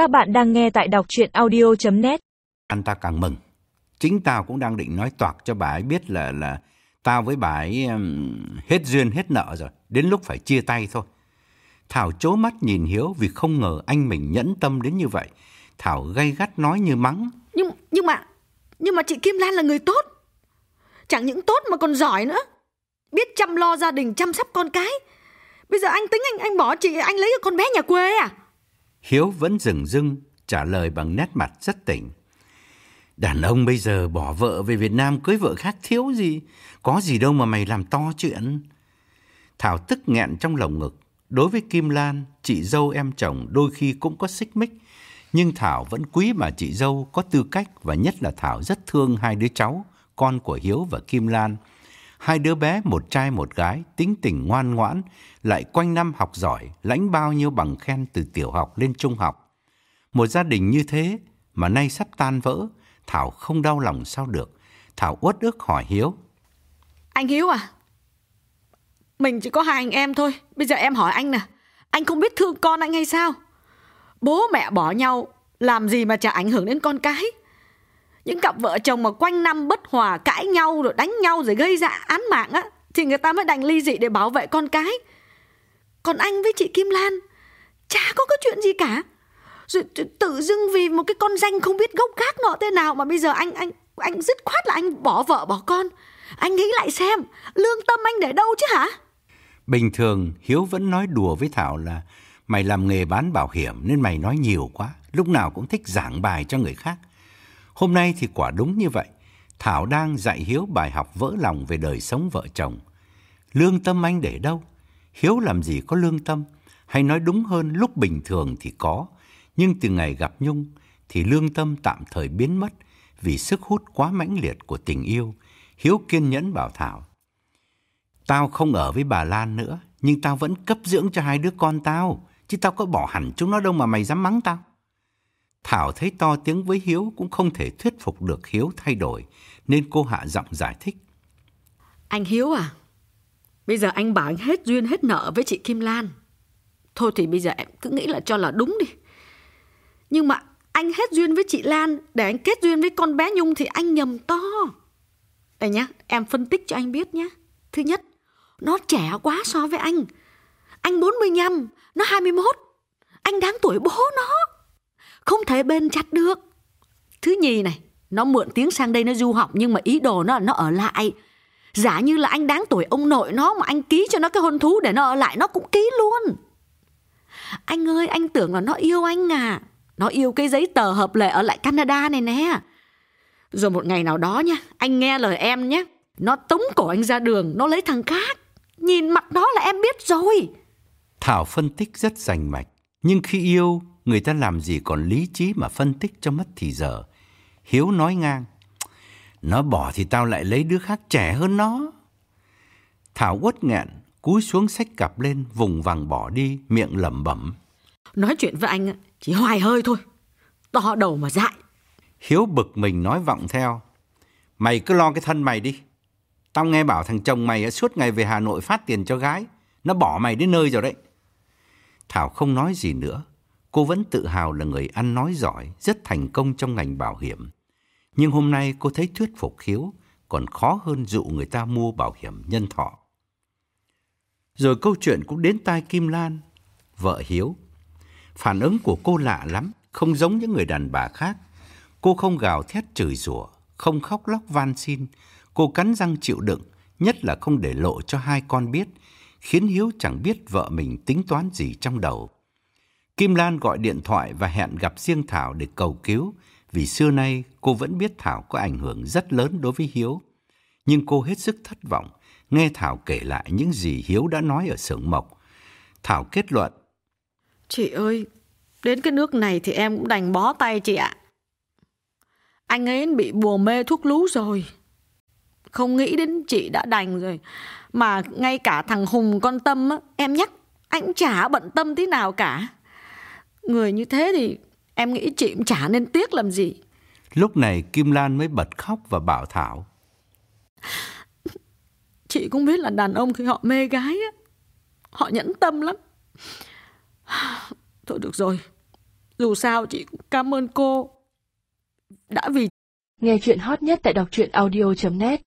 Các bạn đang nghe tại đọc chuyện audio.net Anh ta càng mừng. Chính tao cũng đang định nói toạc cho bà ấy biết là là tao với bà ấy um, hết duyên hết nợ rồi. Đến lúc phải chia tay thôi. Thảo chố mắt nhìn Hiếu vì không ngờ anh mình nhẫn tâm đến như vậy. Thảo gay gắt nói như mắng. Nhưng nhưng mà nhưng mà chị Kim Lan là người tốt. Chẳng những tốt mà còn giỏi nữa. Biết chăm lo gia đình, chăm sóc con cái. Bây giờ anh tính anh anh bỏ chị anh lấy con bé nhà quê à? Hiếu vẫn dừng dưng trả lời bằng nét mặt rất tỉnh. Đàn ông bây giờ bỏ vợ về Việt Nam cưới vợ khác thiếu gì. Có gì đâu mà mày làm to chuyện. Thảo tức nghẹn trong lồng ngực. Đối với Kim Lan, chị dâu em chồng đôi khi cũng có xích mích. Nhưng Thảo vẫn quý mà chị dâu có tư cách và nhất là Thảo rất thương hai đứa cháu, con của Hiếu và Kim Lan. Hai đứa bé, một trai một gái, tính tình ngoan ngoãn, lại quanh năm học giỏi, lãnh bao nhiêu bằng khen từ tiểu học lên trung học. Một gia đình như thế mà nay sắp tan vỡ, Thảo không đau lòng sao được. Thảo uất ức hỏi Hiếu. Anh Hiếu à? Mình chỉ có hai anh em thôi. Bây giờ em hỏi anh nè. Anh không biết thương con anh hay sao? Bố mẹ bỏ nhau, làm gì mà chả ảnh hưởng đến con cái? Những cặp vợ chồng mà quanh năm bất hòa, cãi nhau rồi đánh nhau rồi gây ra án mạng á, thì người ta mới đành ly dị để bảo vệ con cái. Còn anh với chị Kim Lan, chả có cái chuyện gì cả. Rồi tự dưng vì một cái con danh không biết gốc gác nọ thế nào mà bây giờ anh anh anh dứt khoát là anh bỏ vợ bỏ con. Anh nghĩ lại xem, lương tâm anh để đâu chứ hả? Bình thường Hiếu vẫn nói đùa với Thảo là mày làm nghề bán bảo hiểm nên mày nói nhiều quá, lúc nào cũng thích giảng bài cho người khác. Hôm nay thì quả đúng như vậy. Thảo đang dạy Hiếu bài học vỡ lòng về đời sống vợ chồng. Lương tâm anh để đâu? Hiếu làm gì có lương tâm? Hay nói đúng hơn lúc bình thường thì có, nhưng từ ngày gặp Nhung thì lương tâm tạm thời biến mất vì sức hút quá mãnh liệt của tình yêu. Hiếu kiên nhẫn bảo Thảo. Tao không ở với bà Lan nữa, nhưng tao vẫn cấp dưỡng cho hai đứa con tao, chứ tao có bỏ hẳn chúng nó đâu mà mày dám mắng tao. Thảo thấy to tiếng với Hiếu cũng không thể thuyết phục được Hiếu thay đổi, nên cô hạ giọng giải thích. Anh Hiếu à, bây giờ anh bảo anh hết duyên hết nợ với chị Kim Lan. Thôi thì bây giờ em cứ nghĩ là cho là đúng đi. Nhưng mà anh hết duyên với chị Lan để anh kết duyên với con bé Nhung thì anh nhầm to. Đây nhá, em phân tích cho anh biết nhé. Thứ nhất, nó trẻ quá so với anh. Anh 45, nó 21. Anh đáng tuổi bố nó. Không thể bên chặt được. Thứ nhì này, nó mượn tiếng sang đây nó du học nhưng mà ý đồ nó là nó ở lại. Giả như là anh đáng tuổi ông nội nó mà anh ký cho nó cái hôn thú để nó ở lại nó cũng ký luôn. Anh ơi, anh tưởng là nó yêu anh à. Nó yêu cái giấy tờ hợp lệ ở lại Canada này nè. Rồi một ngày nào đó nha, anh nghe lời em nhé. Nó tống cổ anh ra đường, nó lấy thằng khác. Nhìn mặt nó là em biết rồi. Thảo phân tích rất rành mạch, nhưng khi yêu, người ta làm gì còn lý trí mà phân tích cho mất thì giờ. Hiếu nói ngang, nó bỏ thì tao lại lấy đứa khác trẻ hơn nó. Thảo uất nghẹn, cúi xuống xách cặp lên, vùng vằng bỏ đi, miệng lẩm bẩm. Nói chuyện với anh chỉ hoài hơi thôi. To đầu mà dại. Hiếu bực mình nói vọng theo. Mày cứ lo cái thân mày đi. Tao nghe bảo thằng chồng mày suốt ngày về Hà Nội phát tiền cho gái. Nó bỏ mày đến nơi rồi đấy. Thảo không nói gì nữa. Cô vẫn tự hào là người ăn nói giỏi, rất thành công trong ngành bảo hiểm. Nhưng hôm nay cô thấy thuyết phục Hiếu còn khó hơn dụ người ta mua bảo hiểm nhân thọ. Rồi câu chuyện cũng đến tai Kim Lan, vợ Hiếu. Phản ứng của cô lạ lắm, không giống những người đàn bà khác. Cô không gào thét chửi rủa, không khóc lóc van xin. Cô cắn răng chịu đựng, nhất là không để lộ cho hai con biết, khiến Hiếu chẳng biết vợ mình tính toán gì trong đầu. Kim Lan gọi điện thoại và hẹn gặp riêng Thảo để cầu cứu, vì xưa nay cô vẫn biết Thảo có ảnh hưởng rất lớn đối với Hiếu. Nhưng cô hết sức thất vọng nghe Thảo kể lại những gì Hiếu đã nói ở xưởng mộc. Thảo kết luận. Chị ơi, đến cái nước này thì em cũng đành bó tay chị ạ. Anh ấy bị bùa mê thuốc lú rồi. Không nghĩ đến chị đã đành rồi. Mà ngay cả thằng Hùng con Tâm á, em nhắc, anh chả bận tâm tí nào cả. Người như thế thì em nghĩ chị cũng chả nên tiếc làm gì. Lúc này Kim Lan mới bật khóc và bảo Thảo. Chị cũng biết là đàn ông khi họ mê gái á, họ nhẫn tâm lắm. Thôi được rồi, Dù sao chị cũng cảm ơn cô đã vì Nghe chuyện hot nhất tại đọc truyện audio.net